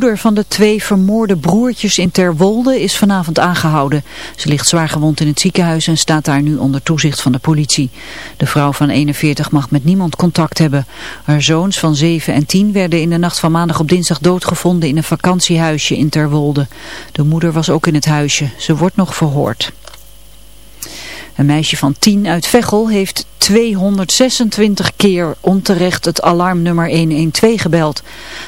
moeder van de twee vermoorde broertjes in Terwolde is vanavond aangehouden. Ze ligt zwaar gewond in het ziekenhuis en staat daar nu onder toezicht van de politie. De vrouw van 41 mag met niemand contact hebben. Haar zoons van 7 en 10 werden in de nacht van maandag op dinsdag doodgevonden in een vakantiehuisje in Terwolde. De moeder was ook in het huisje. Ze wordt nog verhoord. Een meisje van 10 uit Veghel heeft 226 keer onterecht het alarmnummer 112 gebeld.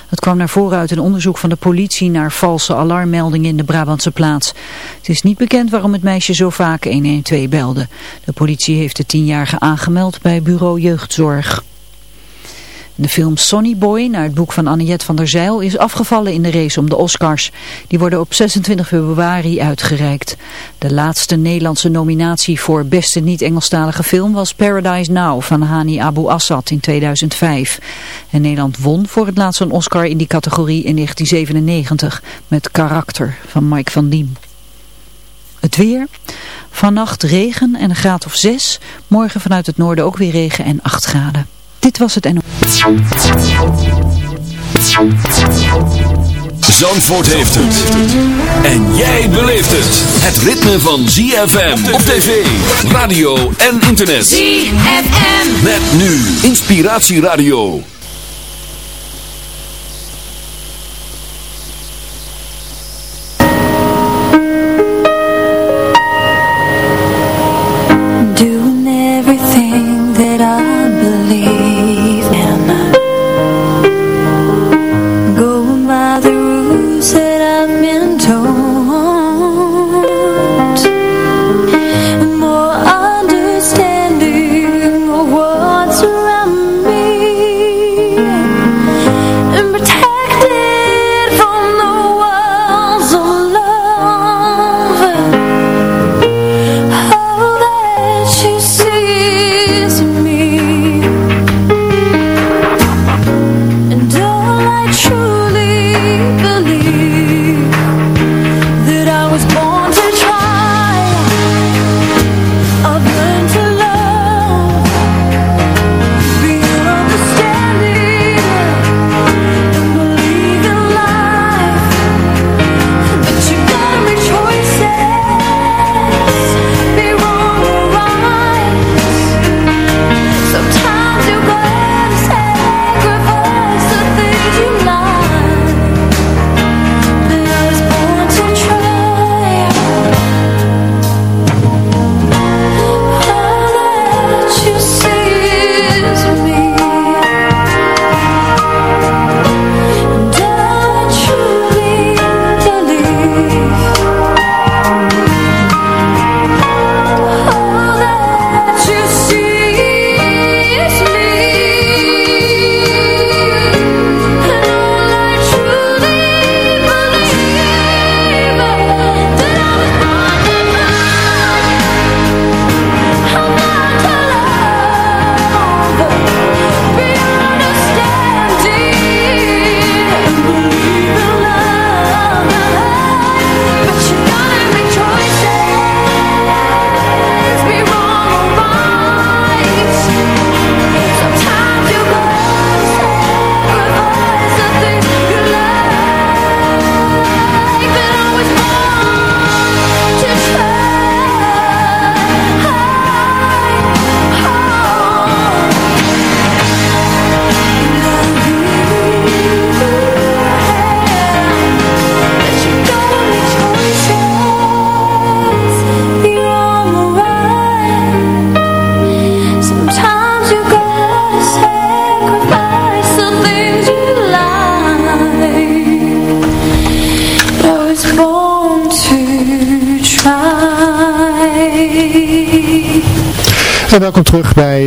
Dat kwam naar voren uit een onderzoek van de politie naar valse alarmmeldingen in de Brabantse plaats. Het is niet bekend waarom het meisje zo vaak 112 belde. De politie heeft de tienjarige aangemeld bij bureau jeugdzorg. De film Sonny Boy, naar het boek van Annette van der Zeil, is afgevallen in de race om de Oscars. Die worden op 26 februari uitgereikt. De laatste Nederlandse nominatie voor beste niet-Engelstalige film was Paradise Now van Hani Abu Assad in 2005. En Nederland won voor het laatst een Oscar in die categorie in 1997 met Karakter van Mike van Diem. Het weer. Vannacht regen en een graad of 6. Morgen vanuit het noorden ook weer regen en 8 graden. Dit was het en. Zandvoort heeft het. En jij beleeft het. Het ritme van ZFM op tv, radio en internet. ZFM. Met nu Inspiratieradio.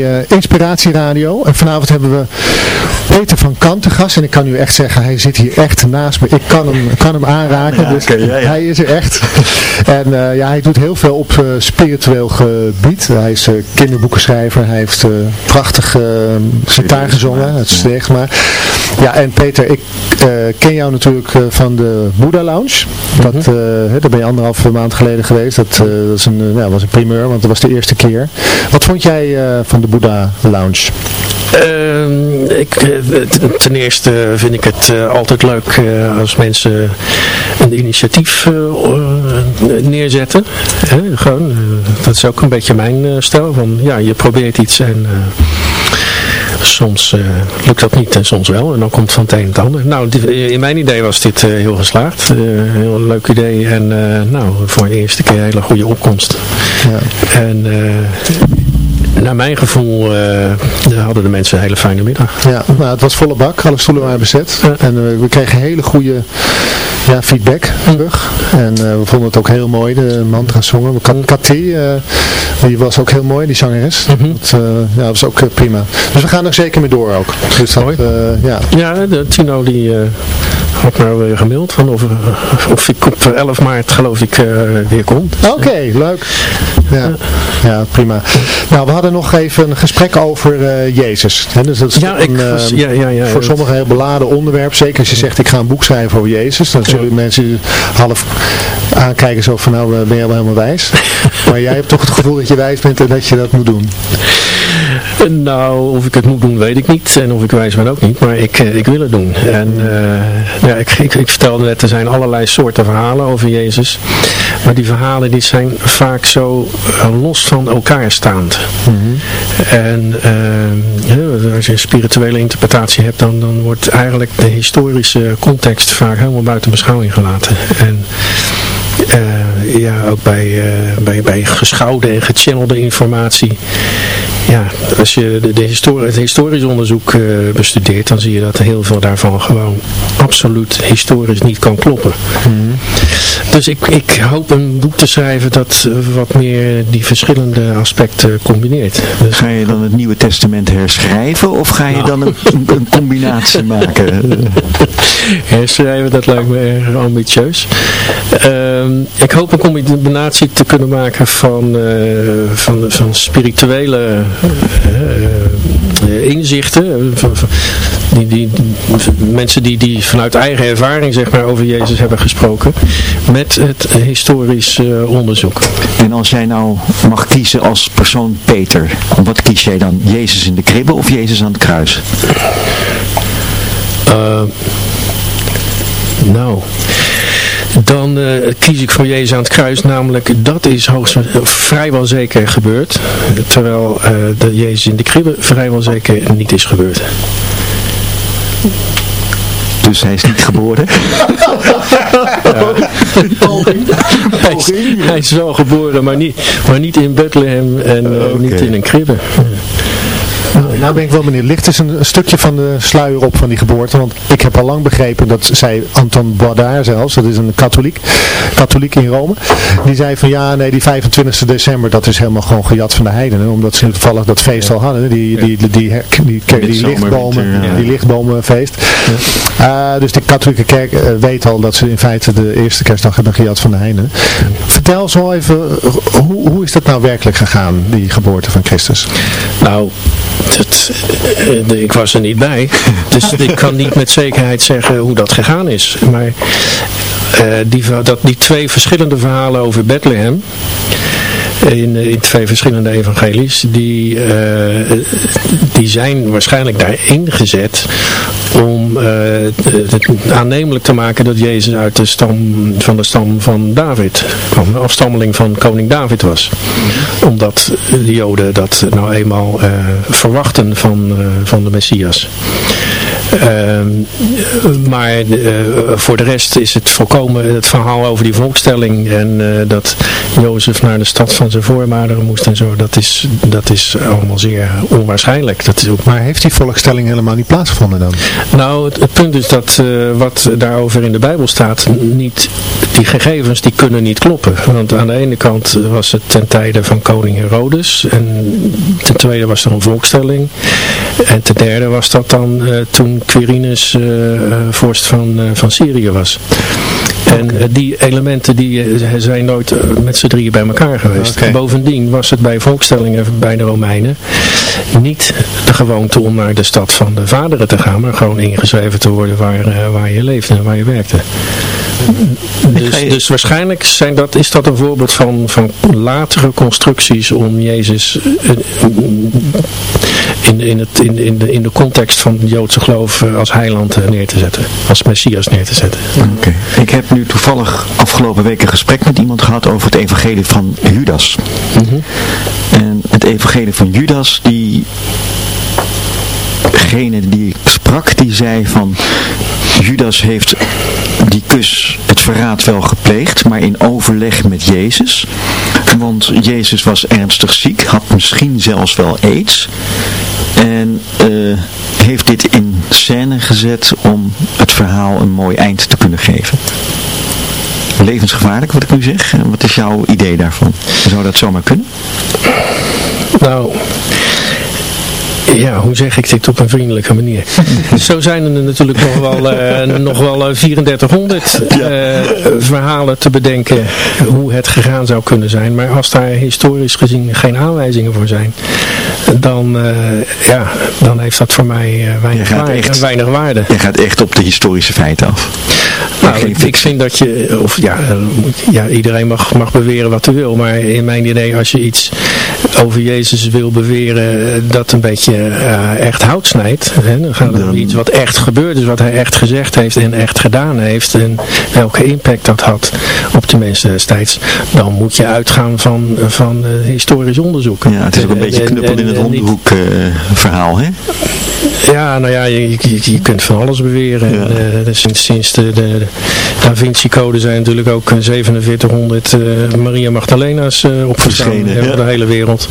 Bij eh, Inspiratie Radio. En vanavond hebben we Peter van Kant te gast. En ik kan u echt zeggen, hij zit hier echt naast me. Ik kan hem, kan hem aanraken, Ja, dus oké, ja, ja. hij is er echt. en eh, ja, hij doet heel veel op eh, spiritueel gebied. Hij is eh, kinderboekenschrijver. Hij heeft prachtig uh, gitaar gezongen. Het is echt maar. Ja, en Peter, ik ken jou natuurlijk van de Buddha Lounge. Dat, Mhm. daar ben je anderhalf maand geleden geweest. Dat, dat is een, ja, was een primeur, want dat was de eerste keer. Wat vond jij van de Buddha Lounge? Ehm, ik, eh, ten eerste vind ik het eh, altijd leuk eh, als mensen een initiatief neerzetten. Hè, gewoon, dat is ook een beetje mijn stijl. Van, ja, je probeert iets en soms lukt dat niet en soms wel. En dan komt van het een het ander. Nou, in mijn idee was dit heel geslaagd. Eh, heel leuk idee. En nou, voor de eerste keer een hele goede opkomst. Ja. En naar mijn gevoel eh, hadden de mensen een hele fijne middag. Ja, nou, het was volle bak, alle stoelen waren bezet. En eh, we kregen hele goede ja, feedback terug. En eh, we vonden het ook heel mooi, de mantra zongen. Kat- Cathy, die was ook heel mooi, die zangeres. dat, eh, ja, dat was ook prima. Dus we gaan er zeker mee door ook. Dus dat, ja. Ja, de Tino die had me weer gemaild van of, of ik op 11 maart geloof ik weer kom. Oké, leuk. Ja, ja, prima. Nou, we hadden nog even een gesprek over eh, Jezus. Hè, dus dat is Ja, ik was- eh, ja, ja, ja, voor sommigen een heel beladen onderwerp. Zeker als je zegt, ik ga een boek schrijven over Jezus. Dan zullen mensen half aankijken zo van, nou, eh, ben je wel helemaal wijs. maar jij hebt toch het gevoel dat je wijs bent en dat je dat moet doen. Nou, of ik het moet doen weet ik niet. En of ik wijs ben ook niet. Maar ik, eh, ik wil het doen. En eh, ja, ik, ik, ik vertelde net, er zijn allerlei soorten verhalen over Jezus. Maar die verhalen die zijn vaak zo eh, los van elkaar staand. En eh, ja, als je een spirituele interpretatie hebt, dan, dan wordt eigenlijk de historische context vaak helemaal buiten beschouwing gelaten. En eh, ja, ook bij, eh, bij, bij geschouwde en gechannelde informatie. Ja, als je de, de histori het historisch onderzoek eh, bestudeert, dan zie je dat heel veel daarvan gewoon absoluut historisch niet kan kloppen. Dus ik, ik hoop een boek te schrijven dat wat meer die verschillende aspecten combineert. Dus Ga je dan het Nieuwe Testament herschrijven of ga je dan een, combinatie maken? herschrijven, dat lijkt me erg ambitieus. Ehm, ik hoop een combinatie te kunnen maken van, eh, van, van spirituele eh, eh, inzichten. Van, van- die, die, mensen die, die vanuit eigen ervaring zeg maar, over Jezus hebben gesproken. Met het historisch onderzoek. En als jij nou mag kiezen als persoon Peter, wat kies jij dan? Jezus in de kribbe of Jezus aan het kruis? Nou, dan eh, kies ik voor Jezus aan het kruis, namelijk dat is hoogst, vrijwel zeker gebeurd, terwijl eh, de Jezus in de kribbe vrijwel zeker niet is gebeurd. Dus hij is niet geboren. Hij is, hij is wel geboren, maar niet, maar niet in Bethlehem en eh, niet in een kribbe. Nou ben ik wel benieuwd. Ligt dus een, een stukje van de sluier op van die geboorte? Want ik heb al lang begrepen dat zei Anton Boisdard zelfs, dat is een katholiek, katholiek in Rome. Die zei van ja, nee, die 25 december, dat is helemaal gewoon gejat van de heidenen. Omdat ze toevallig dat feest al hadden. Die, die, die, die, die, die, die zomer, lichtbomen, die lichtbomenfeest. Eh, dus de katholieke kerk eh, weet al dat ze in feite de eerste kerstdag hebben gejat van de heidenen. Vertel zo even, hoe, hoe is dat nou werkelijk gegaan, die geboorte van Christus? Nou, dat, eh, ik was er niet bij. Dus ik kan niet met zekerheid zeggen hoe dat gegaan is. Maar eh, die, dat, die twee verschillende verhalen over Bethlehem. In, eh, in twee verschillende evangelies. Die, eh, die zijn waarschijnlijk daarin gezet. Om eh, het aannemelijk te maken dat Jezus uit de stam, van de stam van David kwam. Afstammeling van koning David was. Omdat de Joden dat nou eenmaal verwachten van, van de Messias. Ehm, maar eh, voor de rest is het volkomen het verhaal over die volkstelling en eh, dat Jozef naar de stad van zijn voormaderen moest en zo, dat is, dat is allemaal zeer onwaarschijnlijk. Dat is ook Maar heeft die volkstelling helemaal niet plaatsgevonden dan? nou, het, het punt is dat eh, wat daarover in de Bijbel staat, niet, die gegevens die kunnen niet kloppen. Want aan de ene kant was het ten tijde van koning Herodes en ten tweede was er een volkstelling. En ten derde was dat dan toen Quirinus eh, eh, vorst van, eh, van Syrië was. En die elementen die zijn nooit met z'n drieën bij elkaar geweest. Bovendien was het bij volkstellingen bij de Romeinen niet de gewoonte om naar de stad van de vaderen te gaan, maar gewoon ingeschreven te worden waar, waar je leefde en waar je werkte. Dus, dus waarschijnlijk zijn dat, is dat een voorbeeld van, van latere constructies om Jezus eh, in, in, het, in, in, de, in de context van het Joodse geloof eh, als heiland eh, neer te zetten. Als Messias neer te zetten. Oké. Ik heb nu toevallig afgelopen week een gesprek met iemand gehad over het evangelie van Judas. En het evangelie van Judas, die degene die ik sprak, die zei van Judas heeft die kus, het verraad wel gepleegd, maar in overleg met Jezus. Want Jezus was ernstig ziek, had misschien zelfs wel aids. En eh, heeft dit in scène gezet om het verhaal een mooi eind te kunnen geven. Levensgevaarlijk wat ik nu zeg. Wat is jouw idee daarvan? Zou dat zomaar kunnen? Nou, ja, hoe zeg ik dit op een vriendelijke manier? Zo zijn er natuurlijk nog wel, eh, nog wel eh, 3400 eh, verhalen te bedenken hoe het gegaan zou kunnen zijn. Maar als daar historisch gezien geen aanwijzingen voor zijn, dan, eh, ja, dan heeft dat voor mij eh, weinig, waarde, echt- weinig waarde. Je gaat echt op de historische feiten af. Nou, ik, ik vind dat je, of ja, eh, ja iedereen mag, mag beweren wat hij wil, maar in mijn idee als je iets over Jezus wil beweren eh, dat een beetje eh, echt hout snijdt, hè, dan gaat het om iets wat echt gebeurd is, wat hij echt gezegd heeft en echt gedaan heeft en welke impact dat had op de mensen destijds, dan moet je uitgaan van, van eh, historisch onderzoek. Ja, het is ook een En- beetje knuppel in het hondenhoek eh, verhaal, hè? Ja, nou ja, je, je, je kunt van alles beweren. Ja. En, eh, sinds, sinds de, de, Da Vinci Code zijn natuurlijk ook eh, 4700 eh, Maria Magdalena's eh opgestaan Verschenen, eh, ja. over de hele wereld.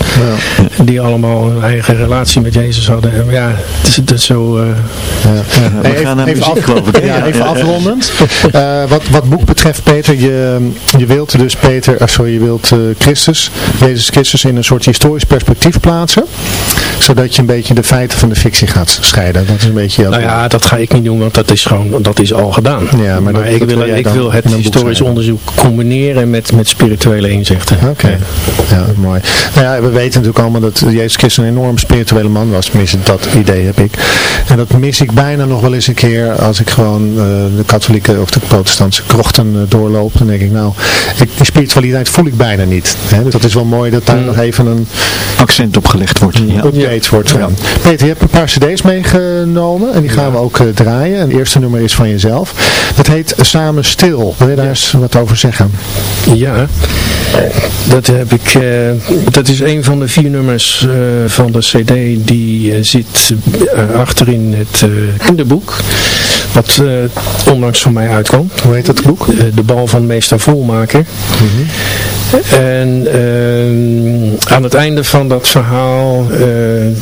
Ja. Die allemaal een eigen relatie met Jezus hadden. En ja, het is, het is zo... eh, Ja. we gaan naar muziek, af- geloof ik, hè? Ja, even afrondend. Eh, wat, wat boek betreft, Peter, je, je wilt dus Peter, sorry, je wilt eh, Christus, Jezus Christus in een soort historisch perspectief plaatsen. Zodat je een beetje de feiten van de fictie gaat scheiden. Dat is een beetje nou ja, dat ga ik niet doen, want dat is gewoon, dat is al gedaan. Ja, maar dat- ik, dat wil, ik wil het historisch onderzoek combineren met, met spirituele inzichten. Oké, ja, mooi. Nou ja, we weten natuurlijk allemaal dat Jezus Christus een enorm spirituele man was. Tenminste, dat idee heb ik. En dat mis ik bijna nog wel eens een keer als ik gewoon eh, de katholieke of de protestantse krochten eh, doorloop. Dan denk ik, nou, ik, die spiritualiteit voel ik bijna niet. Hè? Dus dat is wel mooi dat daar nog even een Accent opgelegd wordt. Ja. update wordt gedaan. Peter, je hebt een paar cd's meegenomen en die gaan we ook eh, draaien. En het eerste nummer is van jezelf. Dat heet Samen Stil. Wil je daar eens wat over zeggen? Ja, dat heb ik. eh, dat is een van de vier nummers eh, van de CD die zit achterin het kinderboek. Wat onlangs van mij uitkwam. Hoe heet dat boek? De bal van meester Volmaker. En ehm, aan het einde van dat verhaal eh, eh,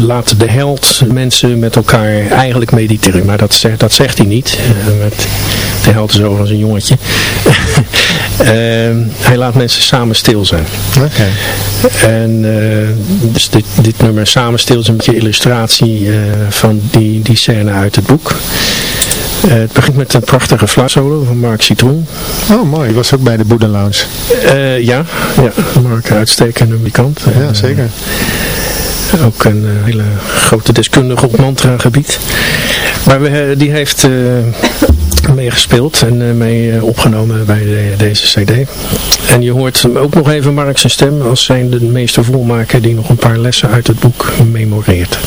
laat de held mensen met elkaar eigenlijk mediteren. Maar dat zegt, dat zegt hij niet. Eh, met, de held is overigens een jongetje. Ehm, hij laat mensen samen stil zijn. En dus dit, dit nummer Samen stil is een beetje illustratie van die, die scène uit het boek. Eh, het begint met een prachtige fluitsolo van Mark Citroen. Oh, mooi. Die was ook bij de Boeddha Lounge. Eh, ja, ja, Mark uitstekende muzikant. Ja, En, zeker. eh, ook een eh, hele grote deskundige op mantra gebied. Maar we, eh, die heeft eh meegespeeld en eh, mee eh, opgenomen bij de- deze cd. En je hoort ook nog even Mark zijn stem als zijn de meester volmaker die nog een paar lessen uit het boek memoreert.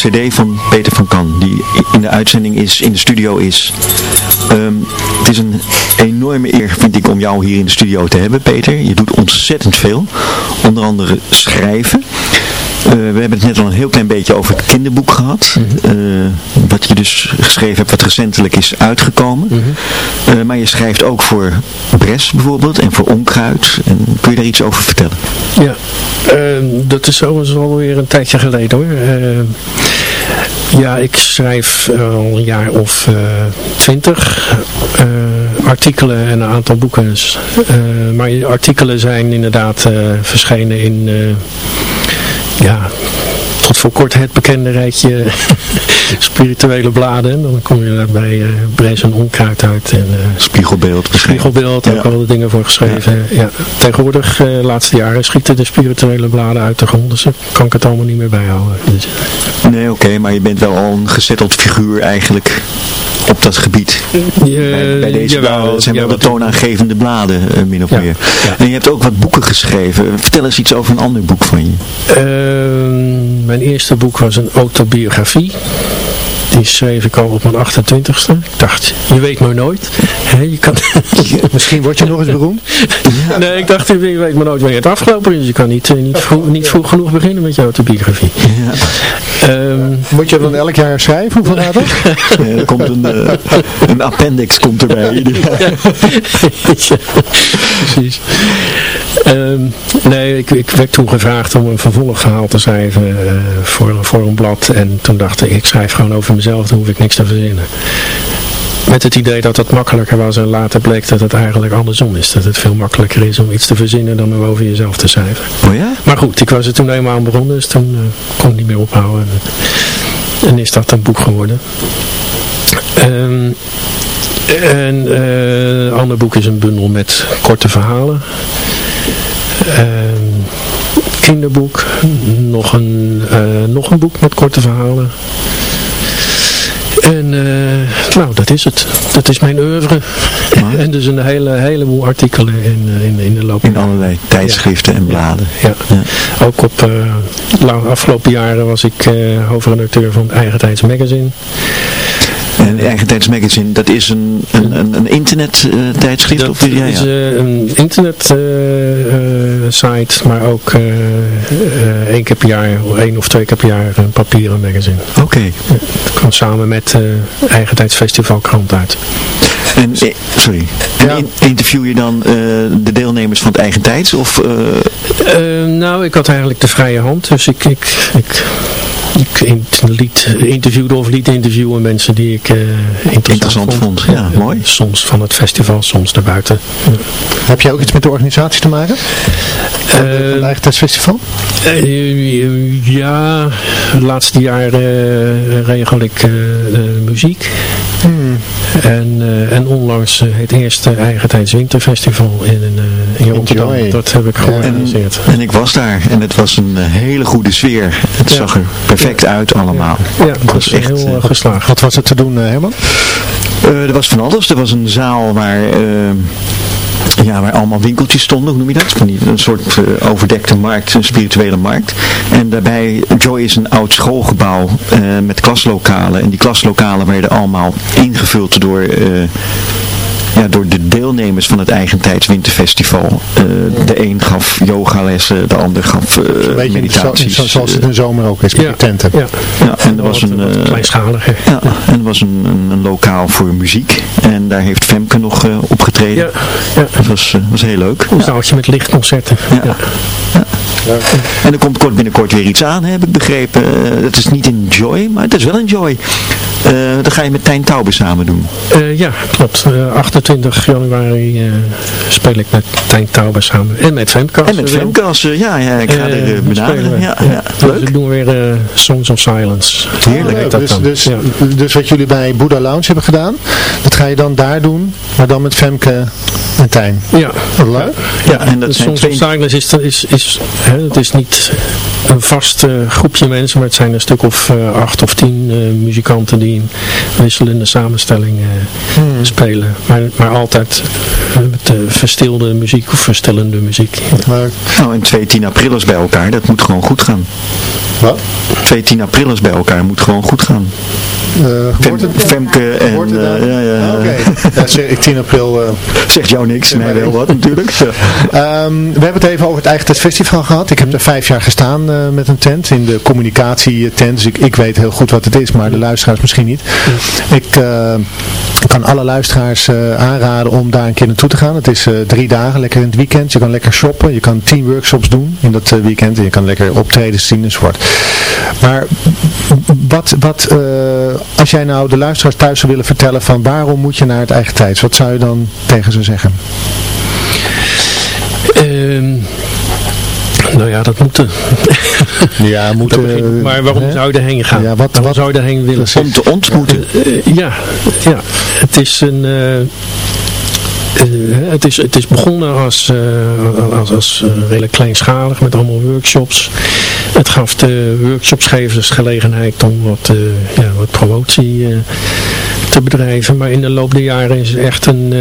Cd van Peter van Kan, die in de uitzending is, in de studio is. Ehm, het is een enorme eer, vind ik, om jou hier in de studio te hebben, Peter. Je doet ontzettend veel. Onder andere schrijven. Eh, we hebben het net al een heel klein beetje over het kinderboek gehad. Eh, wat je dus geschreven hebt, wat recentelijk is uitgekomen. Eh, maar je schrijft ook voor Bres bijvoorbeeld en voor Onkruid. En kun je daar iets over vertellen? Ja, ehm, dat is overigens alweer een tijdje geleden hoor. Ehm, ja, ik schrijf al een jaar of twintig artikelen en een aantal boeken. Maar die artikelen zijn inderdaad verschenen in, ja, tot voor kort het bekende rijtje spirituele bladen. En dan kom je bij eh Bres en Onkruid uit. En, eh, Spiegelbeeld. Spiegelbeeld, ook Ja. al de dingen voor geschreven. Ja. Tegenwoordig, eh, de laatste jaren, schieten de spirituele bladen uit de grond. Dus kan ik het allemaal niet meer bijhouden. Dus, Nee, oké, maar je bent wel al een gezetteld figuur eigenlijk op dat gebied. bij, bij deze bladen het zijn wel de toonaangevende bladen, eh, min of Ja, meer. ja. En je hebt ook wat boeken geschreven. Vertel eens iets over een ander boek van je. Ehm, mijn eerste boek was een autobiografie. Die schreef ik al op mijn 28ste. Ik dacht, je weet maar nooit. Je kan... Misschien word je nog eens beroemd. nee, ik dacht, je weet maar nooit wanneer het afgelopen is. Je kan niet, eh, niet, vroeg, niet vroeg genoeg beginnen met je autobiografie. Ehm, Moet je dan elk jaar schrijven? Hoeveel gaat dat? Er komt een, eh, een appendix komt erbij. Ja, precies. Ehm, nee, ik, ik werd toen gevraagd om een vervolgverhaal te schrijven eh, voor, voor een blad. En toen dacht ik, ik schrijf gewoon over mezelf, dan hoef ik niks te verzinnen. met het idee dat het makkelijker was en later bleek dat het eigenlijk andersom is. Dat het veel makkelijker is om iets te verzinnen dan om over jezelf te schrijven. Oh ja? Maar goed, ik was er toen eenmaal aan begonnen, dus toen eh, kon ik niet meer ophouden. En, en is dat een boek geworden. Ehm, en eh, een ander boek is een bundel met korte verhalen. Ehm, kinderboek. Nog een, eh, nog een boek met korte verhalen. En eh, nou, dat is het. Dat is mijn oeuvre. Maar- en dus een hele, heleboel artikelen in, eh, in, in de loop In allerlei tijdschriften en bladen. ja. Ja. Ook op eh lang, afgelopen jaren was ik hoofdredacteur van het Eigen Tijds Magazine. En Eigen Tijds Magazine, dat is een, een, een, een internet eh, tijdschrift? Dat of, ja, is een internet eh, eh, site, maar ook één keer per jaar, één of twee keer per jaar een papieren magazine. Oké. Het komt samen met Eigen Tijds Festival krant uit. En, sorry. En Ja. in- interview je dan de deelnemers van het Eigen Tijds? Of, nou, ik had eigenlijk de vrije hand, dus ik, ik, ik, ik liet, interviewde of liet interviewen mensen die ik eh, interessant, Interessant vond, ja, mooi. Soms van het festival, soms daarbuiten. Heb jij ook iets met de organisatie te maken? Van het Eigen ja, de laatste jaren eh, regel ik eh, de muziek. Hmm. En, eh, en onlangs het eerste Eigen Tijds Winterfestival in, in Rotterdam. Dat heb ik en, georganiseerd. en ik was daar en het was een hele goede sfeer. Het Ja. zag er perfect uit allemaal. Ja, het dat was is echt... heel eh, eh, geslaagd. Wat was er te doen, eh, Herman? Eh, er was van alles. Er was een zaal waar, ja, waar allemaal winkeltjes stonden. Hoe noem je dat? Van die, een soort eh, overdekte markt, een spirituele markt. En daarbij, Joy is een oud schoolgebouw eh, met klaslokalen. En die klaslokalen werden allemaal ingevuld door... eh, ja, door de deelnemers van het Eigentijds Winterfestival. Eh, de een gaf yogalessen, de ander gaf eh zo, meditaties. zo- zoals het in de zomer ook is met Ja, de tenten. ja. ja, en er was een... eh, kleinschaliger. ja, en er was een, een, een lokaal voor muziek. En daar heeft Femke nog eh, opgetreden. Ja, ja. Dat was, eh, was heel leuk. Een zaaltje met lichtconcerten. Ja. Ja. En er komt kort binnenkort weer iets aan, heb ik begrepen. Eh, het is niet in Joy, maar het is wel in Joy. Eh dat ga je met Tijn Taube samen doen. Eh, ja, klopt. Eh, 28 januari eh, speel ik met Tijn Tauber samen. En met Femke. En met eh, ja, ja, ik ga er spelen benaderen. we. Ja, ja, Dus leuk. we doen weer eh, Songs of Silence. Heerlijk. Dus, dan. dus, Ja. dus wat jullie bij Buddha Lounge hebben gedaan, dat ga je dan daar doen, maar dan met Femke en Tijn. Ja. Wat leuk. Ja, en dat Songs twee- of Silence is, is, is hè, het is niet een vast eh, groepje mensen, maar het zijn een stuk of eh, acht of tien eh, muzikanten die in wisselende samenstelling eh, Hmm. spelen. Maar, maar altijd eh, met verstilde muziek of verstillende muziek. Leuk. Nou, en twee 10 aprilers bij elkaar, dat moet gewoon goed gaan. Wat? Twee 10 aprilers bij elkaar moet gewoon goed gaan. Eh, Fem- wordt het, Femke en... het eh, ja, ja, Ah, Oké. Ja, ik 10 april. eh, Zegt jou niks, mij wel wat natuurlijk. Ja. Ehm, we hebben het even over het eigen tentfestival gehad. Ik heb er vijf jaar gestaan eh, met een tent in de communicatietent. Dus ik, ik weet heel goed wat het is, maar de luisteraars misschien niet. Ik eh, kan alle luisteraars eh, aanraden om daar een keer naartoe te gaan. Het is eh, drie dagen, lekker in het weekend. Je kan lekker shoppen, je kan tien workshops doen in dat weekend. En je kan lekker optredens zien enzovoort. Maar wat, wat als jij nou de luisteraars thuis zou willen vertellen van waarom moet je naar het eigen tijds? Wat zou je dan tegen ze zeggen? Ehm, nou ja, dat moet. Ja, moet, Dat begint- eh, maar waarom hè? zou je erheen gaan? Ja, wat- waarom wat- zou je erheen willen? Om te ontmoeten. Eh, ja, ja, het is een... eh, eh, het, is, het is begonnen als, eh, als, als eh, redelijk kleinschalig met allemaal workshops. Het gaf de workshopsgevers gelegenheid om wat, eh, ja, wat promotie eh, te bedrijven. Maar in de loop der jaren is het echt een, eh,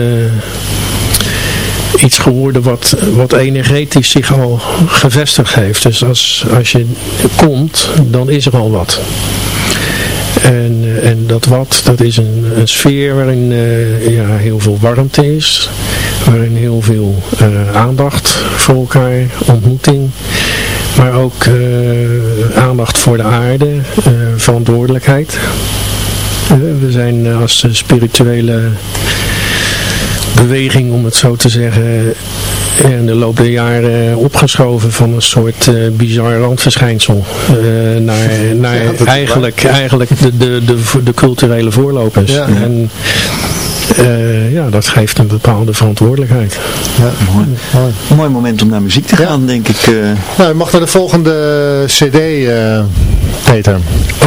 iets geworden wat, wat energetisch zich al gevestigd heeft. Dus als, als je komt, dan is er al wat. En, eh, en dat wat, dat is een, een sfeer waarin eh, ja, heel veel warmte is. Waarin heel veel eh, aandacht voor elkaar, ontmoeting. Maar ook aandacht voor de aarde, verantwoordelijkheid. We zijn als spirituele beweging, om het zo te zeggen, in de loop der jaren opgeschoven van een soort eh, bizar randverschijnsel eh, naar, naar Ja, eigenlijk, eigenlijk de, de, de, de culturele voorlopers. Ja. En eh, ja, dat geeft een bepaalde verantwoordelijkheid. Ja. Mooi. Mooi. Een mooi moment om naar muziek te Ja. gaan, denk ik. eh. Nou, je mag naar de volgende cd, eh, Peter.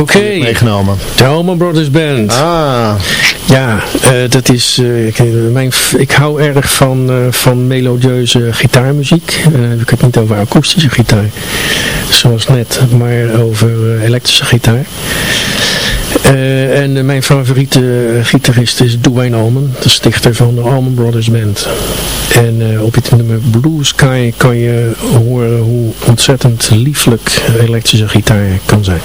Oké, Meegenomen. de Allman Brothers Band. Ah, Ja, eh, dat is, eh, ik, mijn, ik hou erg van, eh, van melodieuze gitaarmuziek. Eh, Dan heb ik het niet over akoestische gitaar, zoals net, maar over elektrische gitaar. Eh, en eh, mijn favoriete eh, gitarist is Dwayne Allman, de stichter van de Allman Brothers Band. En op het nummer Blue Sky kan je horen hoe ontzettend lieflijk elektrische gitaar kan zijn.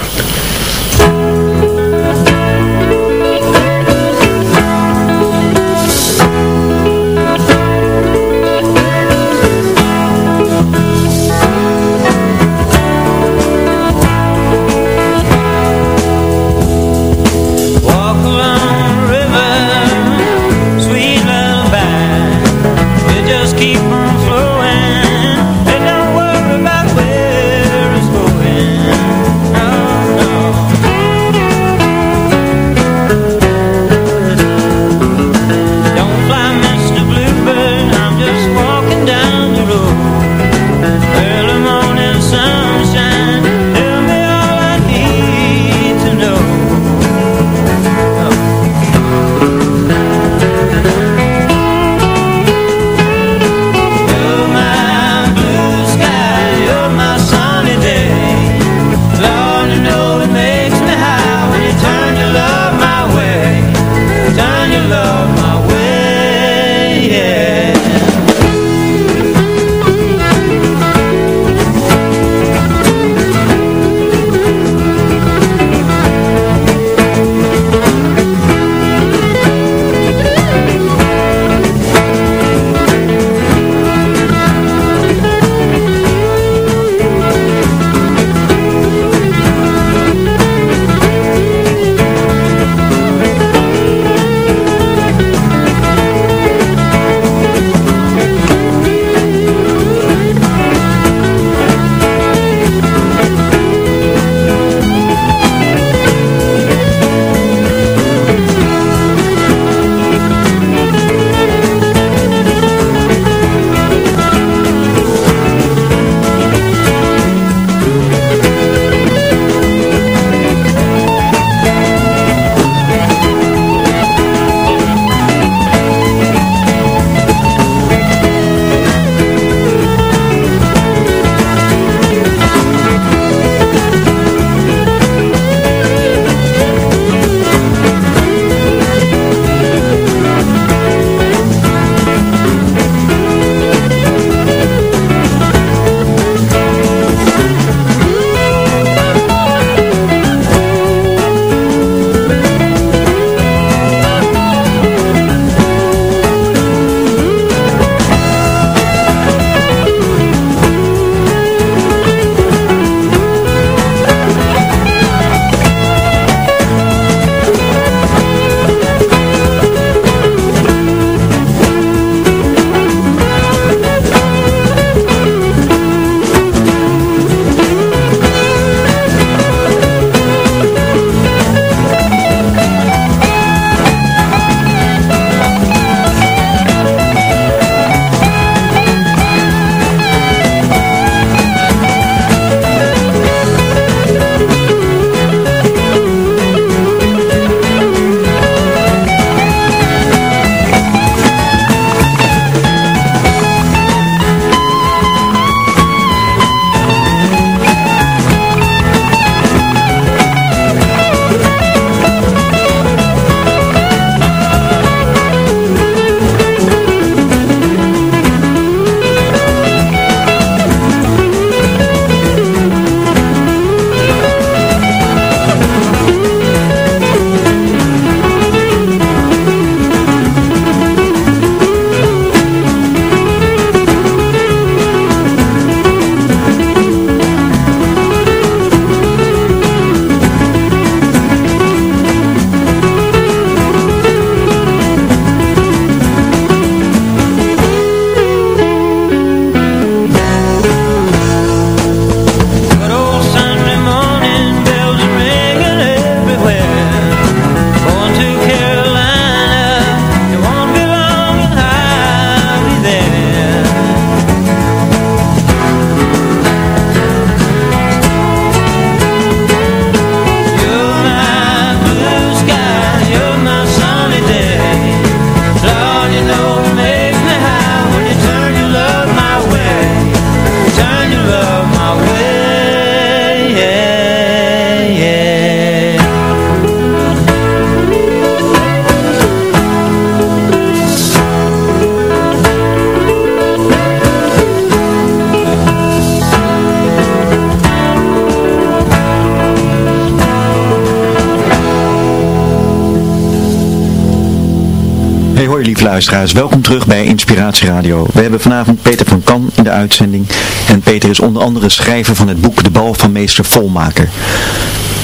Luisteraars, welkom terug bij Inspiratie Radio. We hebben vanavond Peter van Kan in de uitzending. En Peter is onder andere schrijver van het boek De Bal van Meester Volmaker.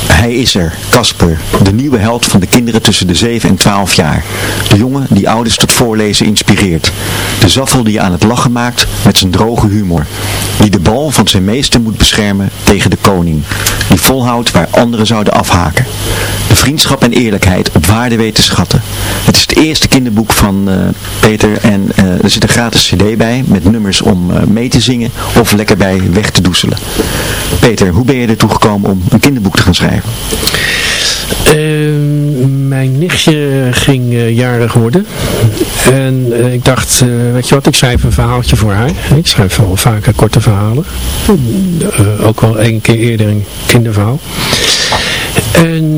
Hij is er, Casper, de nieuwe held van de kinderen tussen de 7 en 12 jaar. De jongen die ouders tot voorlezen inspireert. De zaffel die je aan het lachen maakt met zijn droge humor. Die de bal van zijn meester moet beschermen tegen de koning. Die volhoudt waar anderen zouden afhaken. De vriendschap en eerlijkheid op waarde weet te schatten. Eerste kinderboek van eh, Peter en eh, er zit een gratis cd bij met nummers om eh, mee te zingen of lekker bij weg te doezelen. Peter, hoe ben je ertoe gekomen om een kinderboek te gaan schrijven? Eh, mijn nichtje ging jarig worden. En ik dacht, weet je wat, ik schrijf een verhaaltje voor haar. Ik schrijf wel vaker korte verhalen. Ook wel één keer eerder een kinderverhaal. En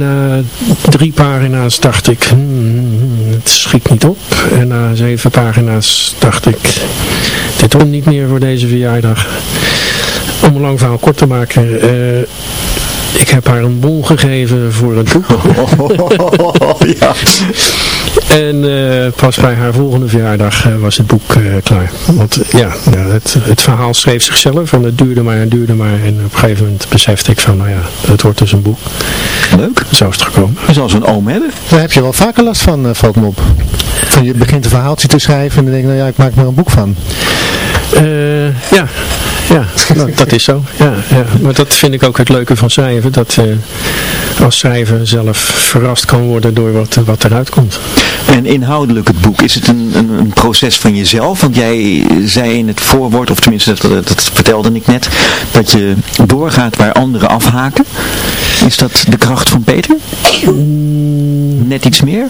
na drie pagina's dacht ik, hmm, het schiet niet op. En na zeven pagina's dacht ik, dit wordt niet meer voor deze verjaardag. Om een lang verhaal kort te maken, eh, ik heb haar een bon gegeven voor het boek. ja. En eh, pas bij haar volgende verjaardag eh, was het boek eh, klaar. Want ja, nou, het, het verhaal schreef zichzelf en het duurde maar en duurde maar. En op een gegeven moment besefte ik van, nou ja, het wordt dus een boek. Leuk. Zo is het gekomen. Zal zo'n oom hebben. Daar heb je wel vaker last van, uh, valt me op. Van je begint een verhaaltje te schrijven en dan denk je, nou ja, ik maak er een boek van. Eh, ja, ja dat, dat is zo. Ja, ja. Maar dat vind ik ook het leuke van schrijven. Dat eh, als schrijver zelf verrast kan worden door wat, wat eruit komt. En inhoudelijk het boek, is het een, een, een proces van jezelf? Want jij zei in het voorwoord, of tenminste dat, dat, vertelde ik net, dat je doorgaat waar anderen afhaken. Is dat de kracht van Peter? Net iets meer?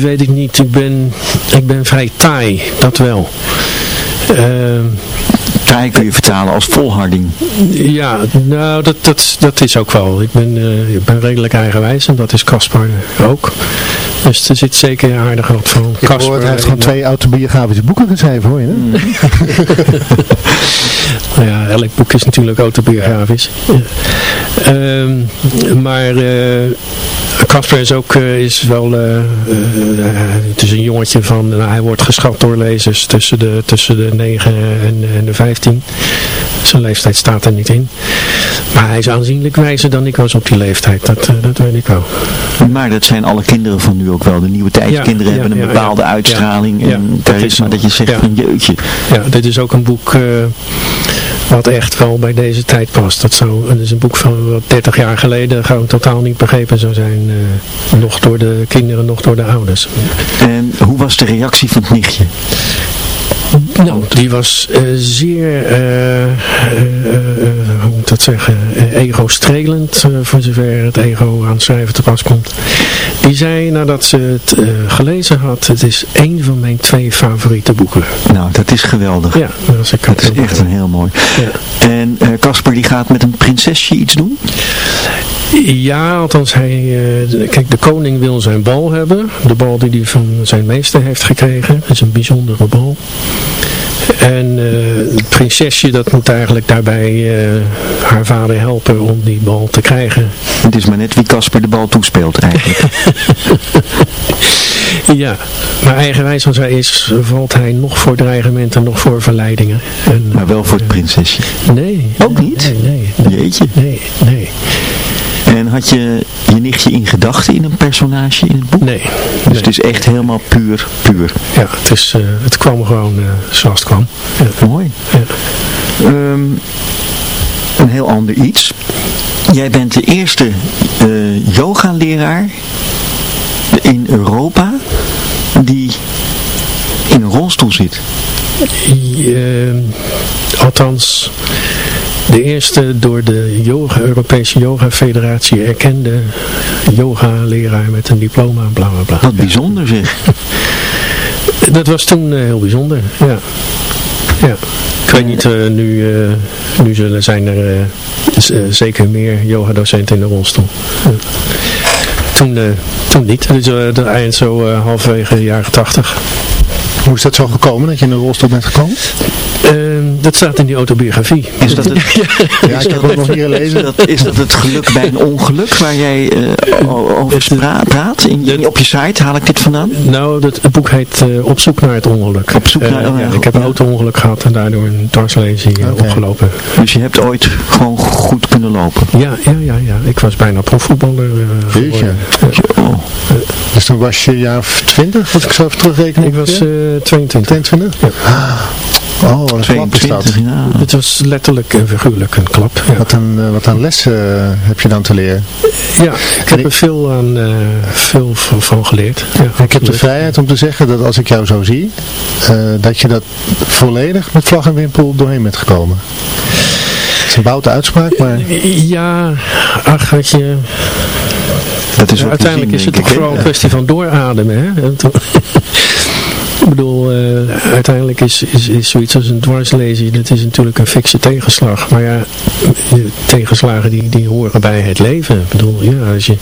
Weet ik niet. Ik ben, ik ben vrij taai. Dat wel. Ehm, Kun je vertalen als volharding. ja, nou dat, dat, dat is ook wel. Ik ben, eh, ik ben redelijk eigenwijs en dat is Caspar ook. Dus er zit zeker aardig wat van Ik Caspar. hij heeft gewoon twee autobiografische boeken geschreven, hoor je hè? Nou ja, elk boek is natuurlijk autobiografisch. Ja. Ehm, maar eh, Casper is ook eh, is wel, eh, eh, het is een jongetje van, nou, hij wordt geschat door lezers tussen de, tussen de 9 en, en de 15. Zijn leeftijd staat er niet in. Maar hij is aanzienlijk wijzer dan ik was op die leeftijd, dat, eh, dat weet ik wel. Maar dat zijn alle kinderen van nu ook wel. De nieuwe tijdskinderen Ja, hebben ja, een bepaalde ja. uitstraling en dat is charisma zo. dat je zegt van jeutje. Ja, dit is ook een boek eh, wat echt wel bij deze tijd past. Dat, zou, dat is een boek van wat 30 jaar geleden gewoon totaal niet begrepen zou zijn. eh, nog door de kinderen, nog door de ouders. En hoe was de reactie van het nichtje? Nou, die was eh, zeer, eh, eh, hoe moet ik dat zeggen, ego-strelend, voor zover het ego aan het schrijven te pas komt. Die zei nadat ze het gelezen had, het is één van mijn twee favoriete boeken. Nou, dat is geweldig. Ja, dat ook Dat is echt een heel mooi. Ja. En Casper die gaat met een prinsesje iets doen? Ja, althans hij, eh, kijk de koning wil zijn bal hebben. De bal die hij van zijn meester heeft gekregen. Dat is een bijzondere bal. En eh, het prinsesje dat moet eigenlijk daarbij eh, haar vader helpen om die bal te krijgen. Het is maar net wie Casper de bal toespeelt eigenlijk. Ja, maar eigenwijs als hij is, valt hij nog voor dreigementen, nog voor verleidingen. En, maar wel voor het prinsesje. Nee. Ook niet? Nee, nee. Jeetje. Nee, nee. En had je je nichtje in gedachten in een personage in het boek? Nee. Dus nee. het is echt helemaal puur, puur. Ja, het, is, eh, het kwam gewoon eh, zoals het kwam. Ja. Mooi. Ja. Ehm, een heel ander iets. Jij bent de eerste eh yoga-leraar in Europa die in een rolstoel zit. Eh, althans, de eerste door de yoga, Europese Yoga Federatie erkende yoga-leraar met een diploma, bla bla bla. Wat bijzonder zeg. Dat was toen eh, heel bijzonder, ja. ja. Ik weet niet, eh, nu, eh, nu zullen, zijn er zeker meer yoga-docenten in de rolstoel. toen, toen niet. Dus eind zo halverwege de jaren tachtig. Hoe is dat zo gekomen, dat je in een rolstoel bent gekomen? Uh, dat staat in die autobiografie. Is dat het, ja, ik heb het nog hier gelezen. Is dat, is dat het geluk bij een ongeluk waar jij uh, over pra praat? In, in, op je site haal ik dit vandaan? Nou, dat, het boek heet uh, Op zoek naar het ongeluk. Op zoek naar, uh, ja, Ik heb een auto-ongeluk gehad en daardoor een dwarslesie okay. opgelopen. Dus je hebt ooit gewoon goed kunnen lopen? Ja, ja, ja. ja. Ik was bijna profvoetballer geworden. Oh. Dus toen was je jaar 20, als ik zo even terugrekenen? Ik was 22. 22? Ja. Oh, wat een klap is dat. Ja. Het was letterlijk en figuurlijk een klap. Ja. Wat, een, uh, wat een lessen uh, heb je dan te leren? Ja, ik heb er veel, aan, uh, veel van, van geleerd. Ja, ik heb de vrijheid om te zeggen dat als ik jou zo zie, dat je dat volledig met vlag en wimpel doorheen bent gekomen. Het is een boute uitspraak, maar... Ja, ach, had je... Dat is Uiteindelijk zien, is het toch vooral een kwestie van doorademen. Hè? Ik bedoel, uh, uiteindelijk is, is, is zoiets als een dwarslesie, dat is natuurlijk een fikse tegenslag. Maar ja, tegenslagen die, die horen bij het leven. Ik bedoel, ja, als je,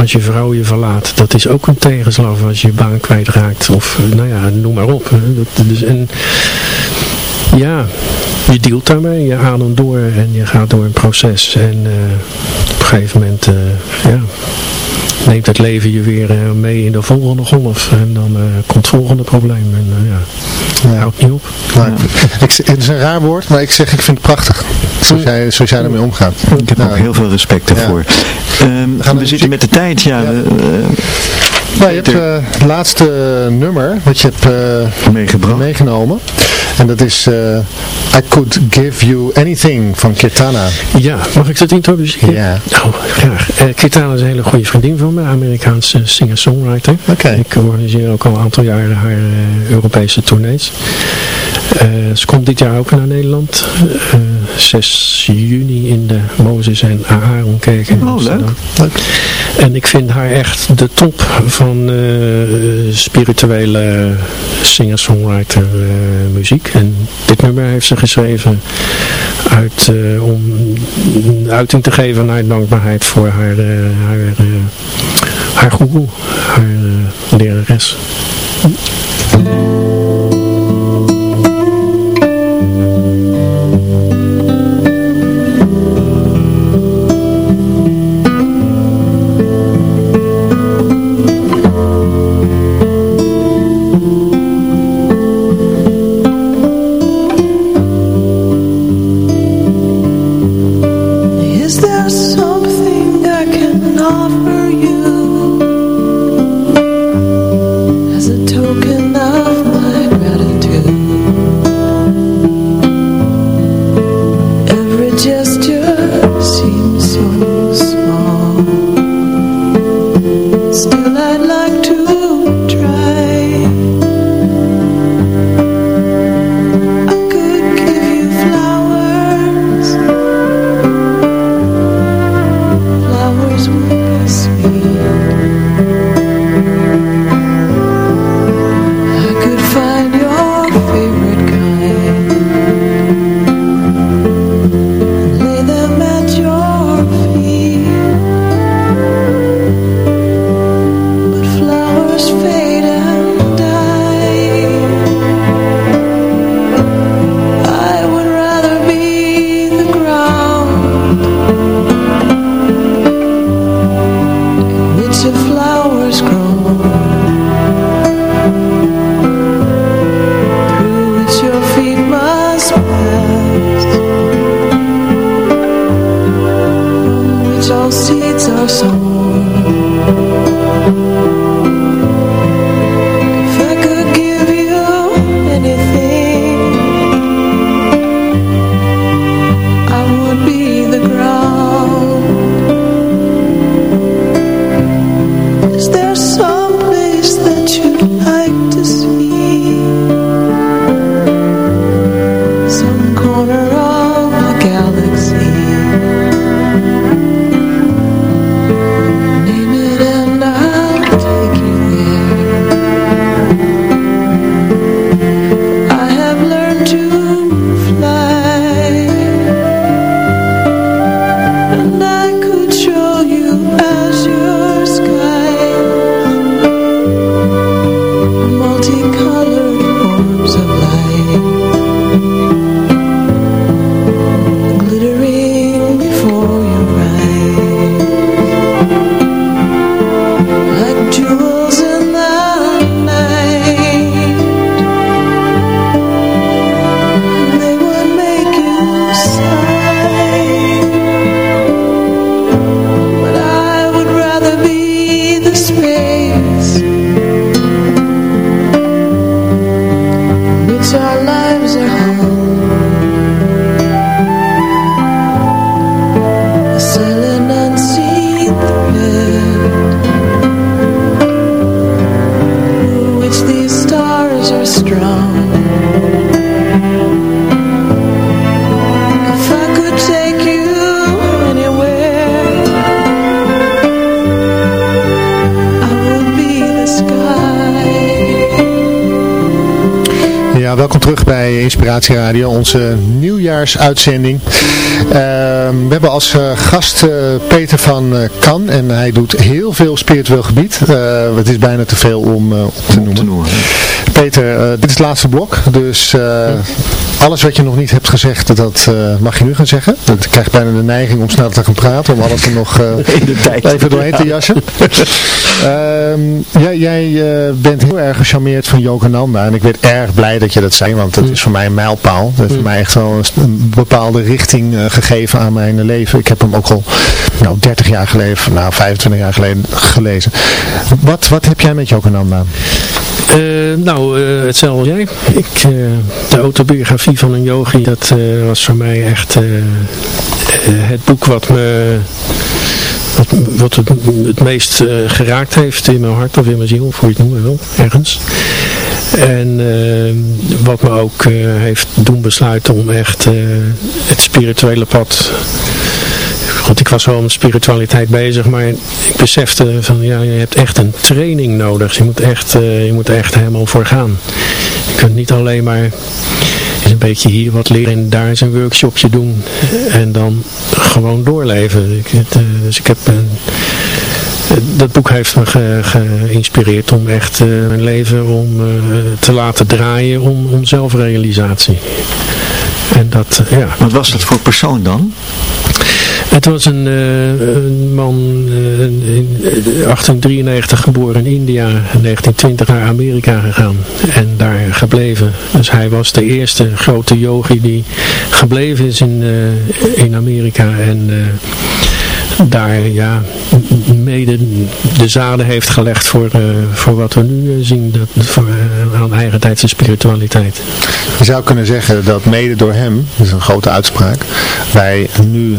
als je vrouw je verlaat, dat is ook een tegenslag als je je baan kwijtraakt. Of, nou ja, noem maar op. Dat, dus, en, ja, je dealt daarmee, je ademt door en je gaat door een proces. En uh, op een gegeven moment, uh, ja neemt het leven je weer uh, mee in de volgende golf. En dan uh, komt het volgende probleem. En uh, ja, ja. houdt niet op. Maar, ik, het is een raar woord, maar ik zeg ik vind het prachtig. Zoals jij, zoals jij daarmee omgaat. Ik heb nou, ook heel veel respect ervoor. Ja. Um, we, we zitten met de tijd, ja. ja. Nou, je hebt het uh, laatste nummer wat je hebt uh, meegebracht. meegenomen. En dat is uh, I Could Give You Anything van Kirtana. Ja, mag ik dat introduceren? Ja. Nou, graag. Uh, Kirtana is een hele goede vriendin van me, Amerikaanse singer-songwriter. Oké. Okay. Ik organiseer ook al een aantal jaren haar uh, Europese tournees. Ze komt dit jaar ook naar Nederland. 6 juni in de Mozes en Aaronkerk in oh, Amsterdam. Leuk. leuk. En ik vind haar echt de top van spirituele singer-songwriter muziek. En dit nummer heeft ze geschreven uit, om uiting te geven naar dankbaarheid voor haar, haar, haar goeroe, haar lerares. Bij Inspiratie Radio, onze nieuwjaarsuitzending. Ehm, we hebben als eh, gast eh, Peter van eh, Kan en hij doet heel veel spiritueel gebied. Het is bijna te veel om op te noemen. te noemen. Peter, dit is het laatste blok, dus alles wat je nog niet hebt gezegd, dat eh, mag je nu gaan zeggen. Ik krijg bijna de neiging om snel te gaan praten, om alles er nog eh, In de tijd. even doorheen te jassen. Ehm, jij jij eh, bent heel erg gecharmeerd van Yogananda en ik werd erg blij dat je dat zei, want het is voor mij een mijlpaal. Dat heeft voor mij echt wel een, bepaalde richting eh, gegeven aan mijn leven. Ik heb hem ook al nou, 30 jaar geleden, nou 25 jaar geleden gelezen. Wat, wat heb jij met Yogananda? Eh, nou, eh, hetzelfde als jij. Ik, eh, de autobiografie van een yogi, dat eh, was voor mij echt eh, eh, het boek wat me wat, wat het, het meest geraakt heeft in mijn hart of in mijn ziel, of hoe je het noemen wil, ergens. En wat me ook heeft doen besluiten om echt het spirituele pad God, ik was wel met spiritualiteit bezig, maar ik besefte van ja, je hebt echt een training nodig. Je moet echt, je moet echt helemaal voor gaan. Je kunt niet alleen maar een beetje hier wat leren en daar een workshopje doen en dan gewoon doorleven. Ik, eh, dus ik heb een, dat boek heeft me ge- geïnspireerd om echt eh, mijn leven om, eh, te laten draaien om, om zelfrealisatie. En dat, eh, ja. Wat was dat voor persoon dan? Het was een, een man in eh, 1893 geboren in India, in 1920 naar Amerika gegaan en daar gebleven. Dus hij was de eerste grote yogi die gebleven is in, in Amerika en daar ja, mede de zaden heeft gelegd voor, eh, voor wat we nu eh, zien dat, voor, eh, aan eigentijdse spiritualiteit. Je zou kunnen zeggen dat mede door hem, dat is een grote uitspraak, wij nu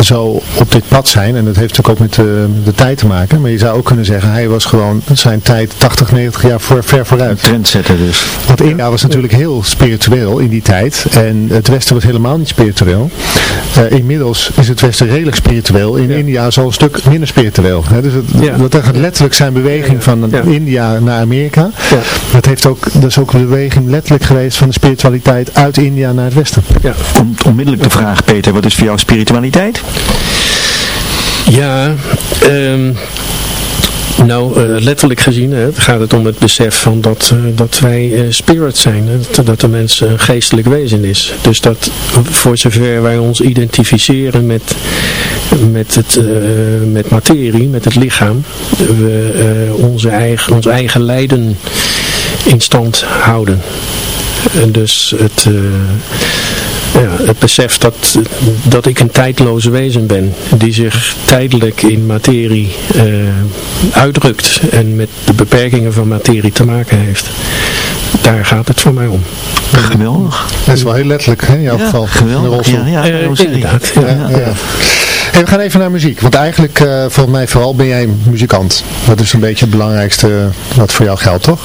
zo op dit pad zijn. En dat heeft natuurlijk ook met de, de tijd te maken. Maar je zou ook kunnen zeggen, hij was gewoon zijn tijd 80, 90 jaar voor, ver vooruit. Trendsetter dus. Want India was natuurlijk heel spiritueel in die tijd. En het Westen was helemaal niet spiritueel. Eh, inmiddels is het Westen redelijk spiritueel. In India is al een stuk minder spiritueel. Hè? Dus het, Ja. dat er letterlijk zijn beweging van Ja. India naar Amerika. Ja. Dat, heeft ook, dat is ook een beweging letterlijk geweest van de spiritualiteit uit India naar het Westen. Ja. Komt onmiddellijk de vraag, Peter, wat is voor jou spiritualiteit? Ja, ehm, nou eh, letterlijk gezien hè, gaat het om het besef van dat, eh, dat wij eh, spirit zijn. Dat, de mens een geestelijk wezen is. Dus dat voor zover wij ons identificeren met, met, het, met materie, met het lichaam, we onze eigen, ons eigen lijden in stand houden. En dus het, ja, het besef dat, dat ik een tijdloze wezen ben, die zich tijdelijk in materie eh, uitdrukt en met de beperkingen van materie te maken heeft. Daar gaat het voor mij om. Geweldig. Dat is wel heel letterlijk hè, in jouw Ja, geval. geweldig. Ja, Eh, inderdaad, Ja, ja. Hey, we gaan even naar muziek. Want eigenlijk, eh, volgens mij vooral ben jij muzikant. Dat is een beetje het belangrijkste wat voor jou geldt, toch?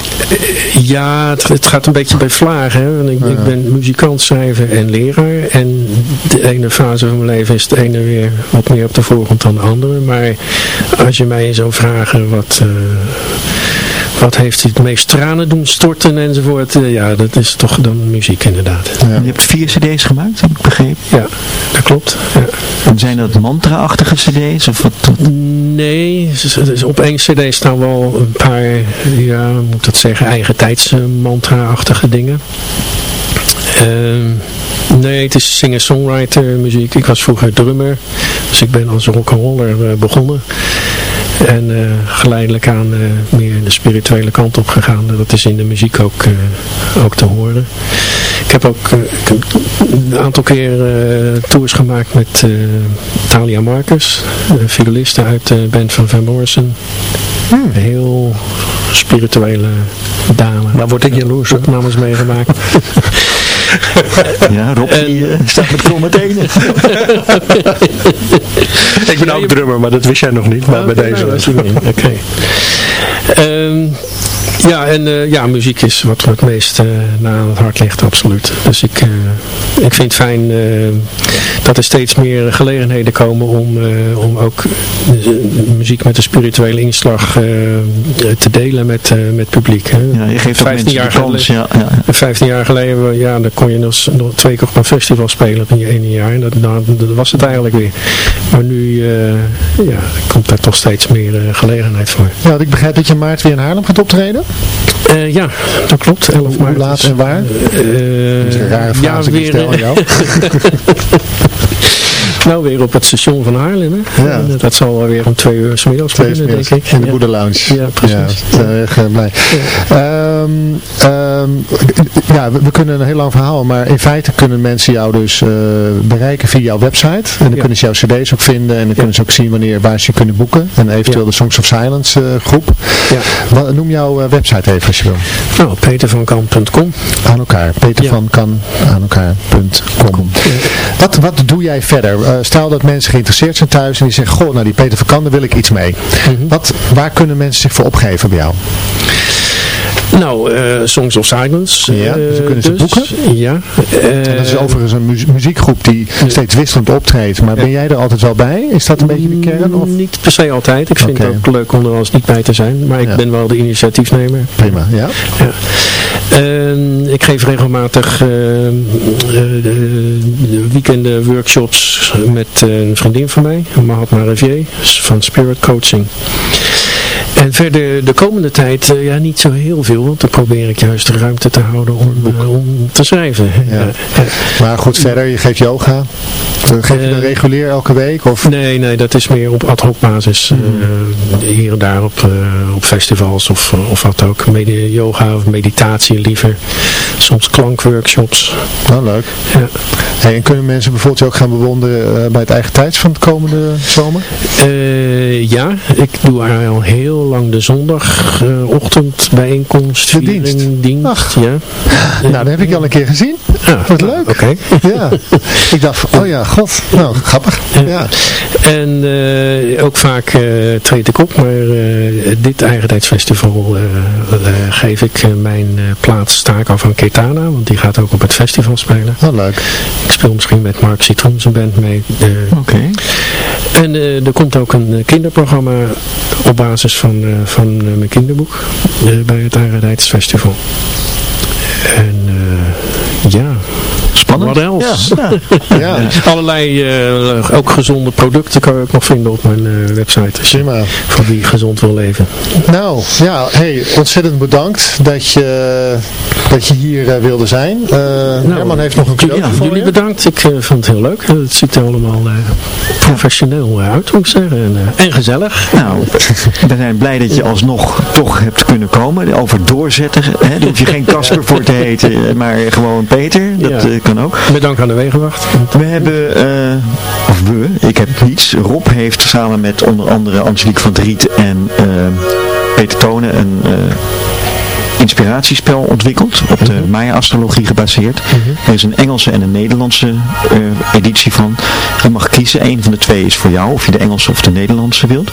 Ja, het, het gaat een beetje bij. Hè? Want ik, ik ben muzikant, schrijver en leraar. En de ene fase van mijn leven is het ene weer wat meer op de voorgrond dan de andere. Maar als je mij zou vragen wat, eh, wat heeft het meest tranen doen storten enzovoort. eh, ja, dat is toch dan muziek inderdaad. Je hebt vier cd's gemaakt, heb ik begrepen. Ja, dat klopt. Ja. En zijn dat mantra-achtige cd's? Of wat, wat- Nee, dus- op één cd staan wel een paar, ja, moet ik dat zeggen, eigen tijds mantra-achtige dingen. Ehm, nee, het is singer-songwriter muziek. Ik was vroeger drummer, dus ik ben als rock'n'roller eh, begonnen. En eh, geleidelijk aan eh, meer de spirituele kant op gegaan. Dat is in de muziek ook, eh, ook te horen. Ik heb ook een aantal keer tours gemaakt met Talia Marcus, een violiste uit de band van Van Morrison. Een heel spirituele dame. Maar word ik jaloers, hoor. Opnames meegemaakt. ja, Rob die, eh, staat met kromme tenen. Ik ben ook drummer, maar dat wist jij nog niet. Maar bij Oké, deze nou. Oké. Ehm, Ja, en eh, ja, muziek is wat me het meest eh, na aan het hart ligt, absoluut. Dus ik, eh, ik vind het fijn eh, dat er steeds meer gelegenheden komen om, eh, om ook muziek met een spirituele inslag eh, te delen met, eh, met het publiek. Hè. Ja, je geeft ook 15 mensen jaar de kans. geleden- Ja, ja. 15 jaar geleden, ja, dan kon je nog, nog twee keer op een festival spelen in je ene jaar. En dat, nou, dat was het eigenlijk weer. Maar nu eh, ja, komt daar toch steeds meer gelegenheid voor. Ja, ik begrijp dat je in maart weer in Haarlem gaat optreden. Eh, ja, dat klopt. 11 Hoe maart. laat is- en waar? Eh, Dat is een rare vraag die ik weer, stel aan jou. nou, weer op het station van Haarlem. Hè? Ja. En, eh, dat zal wel weer om twee uur 's middags Twee beginnen, smiddags denk ik. in de Ja. Boeddha Lounge. Ja, precies. Ja, erg eh, blij. Ehm, ehm, ja, we, we kunnen een heel lang verhaal, maar in feite kunnen mensen jou dus eh, bereiken via jouw website. En dan Ja. kunnen ze jouw cd's ook vinden en dan kunnen ze ook zien wanneer, waar ze je kunnen boeken. En eventueel Ja. de Songs of Silence eh, groep. Ja. Wat, noem jouw eh, website even als je wil. Nou, petervankamp.com. Aan elkaar. Peter Ja. van kan aan elkaar.com. Wat, wat doe jij verder? Eh, stel dat mensen geïnteresseerd zijn thuis en die zeggen, goh, nou die Peter van Kan, daar wil ik iets mee. Mhm. wat, waar kunnen mensen zich voor opgeven bij jou? Nou, eh, Songs of Silence. Ja, eh, dus dan kunnen ze boeken? Ja. En dat is Eh, overigens een mu- muziekgroep die steeds wisselend optreedt. Maar ben jij er altijd wel bij? Is dat een beetje de kern? Of? Niet per se altijd. Ik vind het ook leuk om er wel eens niet bij te zijn. Maar ik Ja. ben wel de initiatiefnemer. Prima, ja. Ja. En ik geef regelmatig eh, eh, de weekenden workshops met eh, een vriendin van mij, Mahatma Rivier, van Spirit Coaching. En verder de komende tijd, eh, ja niet zo heel veel, want dan probeer ik juist de ruimte te houden om, eh, om te schrijven. Ja. Maar goed, verder, je geeft yoga. Geef je Eh, dat regulier elke week? Of? Nee, nee, dat is meer op ad hoc basis. eh, hier en daar op, eh, op festivals of, of wat ook. Medi yoga of meditatie liever. Soms klankworkshops. Nou, leuk. Ja. Hey, en kunnen mensen bijvoorbeeld ook gaan bewonderen eh, bij het eigen tijds van het komende zomer? Eh, ja, ik doe al heel lang de zondagochtend bijeenkomst. De dienst? viering, dienst, Ach. ja. Nou, dat heb ik al een keer gezien. Ah, Wat leuk. Oké. Ja. Ik dacht, oh ja, god. Nou, grappig. Ja. En eh, ook vaak eh, treed ik op, maar eh, dit Eigentijdsfestival eh, eh, geef ik mijn eh, plaats staak af aan Ketana, want die gaat ook op het festival spelen. Oh, leuk. Ik speel misschien met Mark Citroen zijn band mee. eh, Oké. En eh, er komt ook een eh, kinderprogramma op basis van, eh, van mijn kinderboek bij het Eigentijdsfestival. En ja, Spannend. wat else? Ja. Ja. Ja, Allerlei, eh, ook gezonde producten kan je ook nog vinden op mijn eh, website. Dus, prima. voor wie gezond wil leven. Nou, ja, hey, ontzettend bedankt dat je, dat je hier eh, wilde zijn. Eh, Herman heeft nog een cadeautje ja, voor jullie je. bedankt. Ik vond het heel leuk. Het ziet er allemaal eh, professioneel uit, moet ik zeggen. En, eh, en gezellig. Nou, we zijn blij dat je alsnog toch hebt kunnen komen. Over doorzetten. Hè? Daar hoef je geen Casper voor te heten, maar gewoon Peter. Dat Ja. Kan ook. Met dank aan de Wegenwacht. We hebben, eh, of we, ik heb niets. Rob heeft samen met onder andere Angelique van Driet en eh, Peter Tonen een eh, inspiratiespel ontwikkeld. Op de Maya-astrologie gebaseerd. Er is een Engelse en een Nederlandse editie van. Je mag kiezen. Een van de twee is voor jou. Of je de Engelse of de Nederlandse wilt.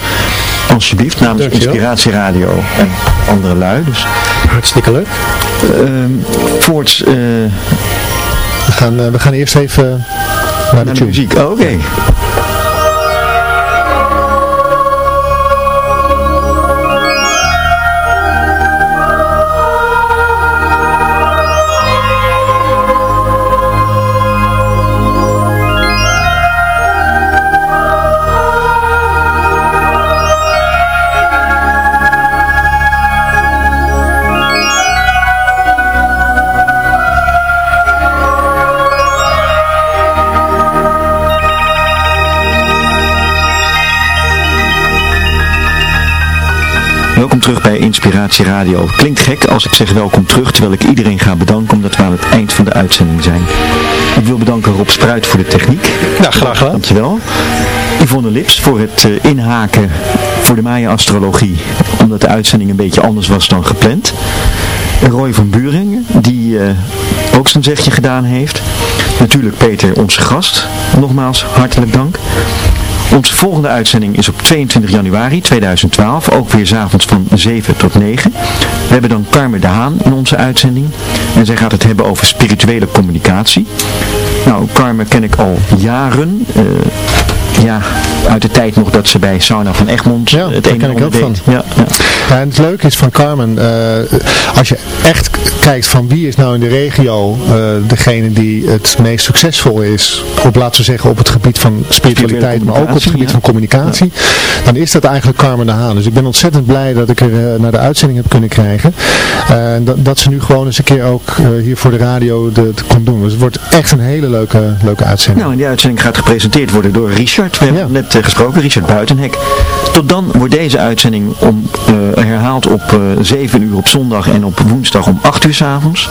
Alsjeblieft, namens Dankjewel. Inspiratieradio en andere lui. Dus, Hartstikke leuk. ehm, voorts gaan, eh, we gaan eerst even naar de naar de muziek. Oh, Oké. Welkom terug bij Inspiratie Radio. Klinkt gek als ik zeg welkom terug, terwijl ik iedereen ga bedanken omdat we aan het eind van de uitzending zijn. Ik wil bedanken Rob Spruit voor de techniek. Ja, graag gedaan. Dankjewel. Yvonne Lips voor het eh, inhaken voor de Maya-astrologie, omdat de uitzending een beetje anders was dan gepland. Roy van Buringen, die eh, ook zijn zegje gedaan heeft. Natuurlijk Peter, onze gast. Nogmaals, hartelijk dank. Onze volgende uitzending is op 22 januari 2012, ook weer s'avonds van 7 tot 9. We hebben dan Carmen de Haan in onze uitzending. En zij gaat het hebben over spirituele communicatie. Nou, Carmen ken ik al jaren. Eh, ja, uit de tijd nog dat ze bij Sauna van Egmond Ja, het daar een ken en ik ook deed. van. Ja, ja. Ja, en het leuke is van Carmen, eh, als je echt kijkt van wie is nou in de regio eh, degene die het meest succesvol is, op laten we zeggen op het gebied van spiritualiteit, maar ook op het gebied van communicatie, dan is dat eigenlijk Carmen de Haan. Dus ik ben ontzettend blij dat ik er eh, naar de uitzending heb kunnen krijgen. En dat, dat ze nu gewoon eens een keer ook hier voor de radio de, de kon doen. Dus het wordt echt een hele leuke, leuke uitzending. Nou, en die uitzending gaat gepresenteerd worden door Richard. We hebben net eh, gesproken, Richard Buitenhek. Tot dan wordt deze uitzending om, eh, herhaald op eh 7 uur op zondag en op woensdag om 8 uur 's avonds.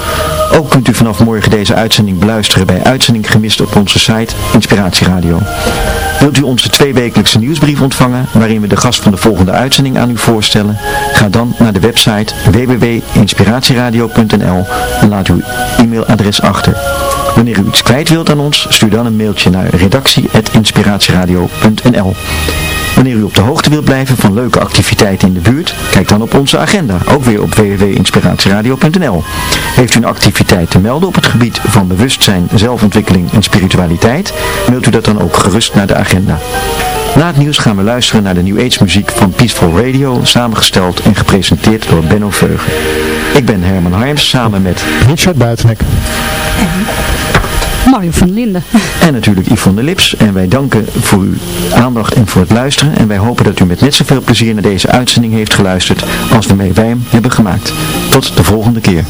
Ook kunt u vanaf morgen deze uitzending beluisteren bij Uitzending Gemist op onze site Inspiratie Radio. Wilt u onze tweewekelijkse nieuwsbrief ontvangen, waarin we de gast van de volgende uitzending aan u voorstellen? Ga dan naar de website www.inspiratieradio.nl en laat uw e-mailadres achter. Wanneer u iets kwijt wilt aan ons, stuur dan een mailtje naar Wanneer u op de hoogte wilt blijven van leuke activiteiten in de buurt, kijk dan op onze agenda, ook weer op www.inspiratieradio.nl. Heeft u een activiteit te melden op het gebied van bewustzijn, zelfontwikkeling en spiritualiteit, mailt u dat dan ook gerust naar de agenda. Na het nieuws gaan we luisteren naar de New Age muziek van Peaceful Radio, samengesteld en gepresenteerd door Benno Veugen. Ik ben Herman Harms, samen met Richard Buitenhek. Mario van Linden. en natuurlijk Yvonne Lips. En wij danken voor uw aandacht en voor het luisteren. En wij hopen dat u met net zoveel plezier naar deze uitzending heeft geluisterd als waarmee wij hem hebben gemaakt. Tot de volgende keer.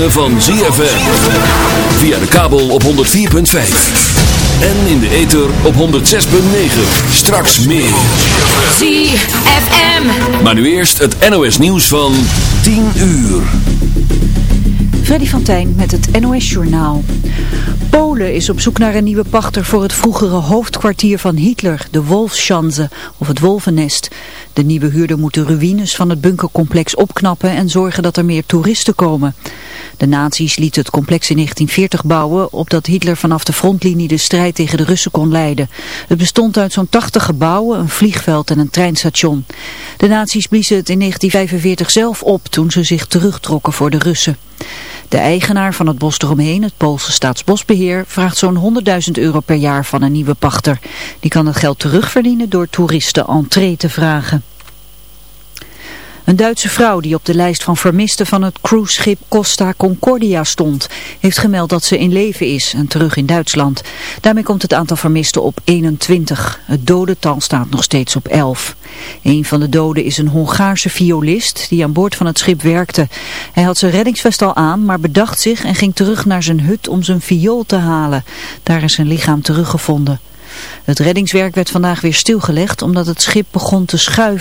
Ritme van ZFM. Via de kabel op 104.5. En in de ether op 106.9. Straks meer. ZFM. Maar nu eerst het NOS nieuws van 10 uur. Freddy van Tijn met het NOS-journaal. Polen is op zoek naar een nieuwe pachter voor het vroegere hoofdkwartier van Hitler, de Wolfschanze, of het Wolvennest. De nieuwe huurder moet de ruïnes van het bunkercomplex opknappen en zorgen dat er meer toeristen komen. De nazi's lieten het complex in 1940 bouwen, opdat Hitler vanaf de frontlinie de strijd tegen de Russen kon leiden. Het bestond uit zo'n 80 gebouwen, een vliegveld en een treinstation. De nazi's bliezen het in 1945 zelf op toen ze zich terugtrokken voor de Russen. De eigenaar van het bos eromheen, het Poolse Staatsbosbeheer, vraagt zo'n 100.000 euro per jaar van een nieuwe pachter. Die kan het geld terugverdienen door toeristen entree te vragen. Een Duitse vrouw die op de lijst van vermisten van het cruiseschip Costa Concordia stond, heeft gemeld dat ze in leven is en terug in Duitsland. Daarmee komt het aantal vermisten op 21. Het dodental staat nog steeds op 11. Een van de doden is een Hongaarse violist die aan boord van het schip werkte. Hij had zijn reddingsvest al aan, maar bedacht zich en ging terug naar zijn hut om zijn viool te halen. Daar is zijn lichaam teruggevonden. Het reddingswerk werd vandaag weer stilgelegd omdat het schip begon te schuiven.